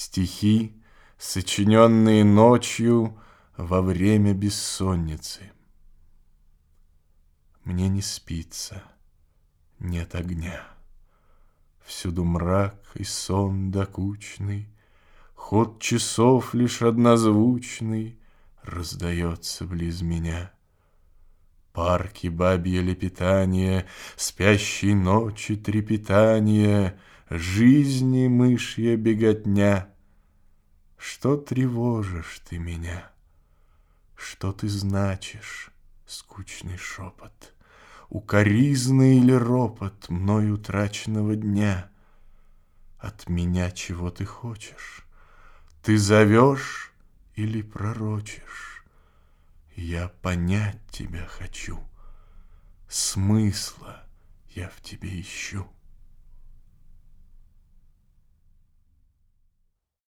Стихи, сочиненные ночью во время бессонницы. Мне не спится, нет огня. Всюду мрак и сон докучный, Ход часов лишь однозвучный Раздается близ меня. Парки бабье лепетание, Спящей ночи трепетание, Жизни мышья беготня. Что тревожишь ты меня? Что ты значишь, скучный шепот? Укоризна или ропот Мной утраченного дня? От меня чего ты хочешь? Ты зовешь или пророчишь? Я понять тебя хочу, Смысла я в тебе ищу.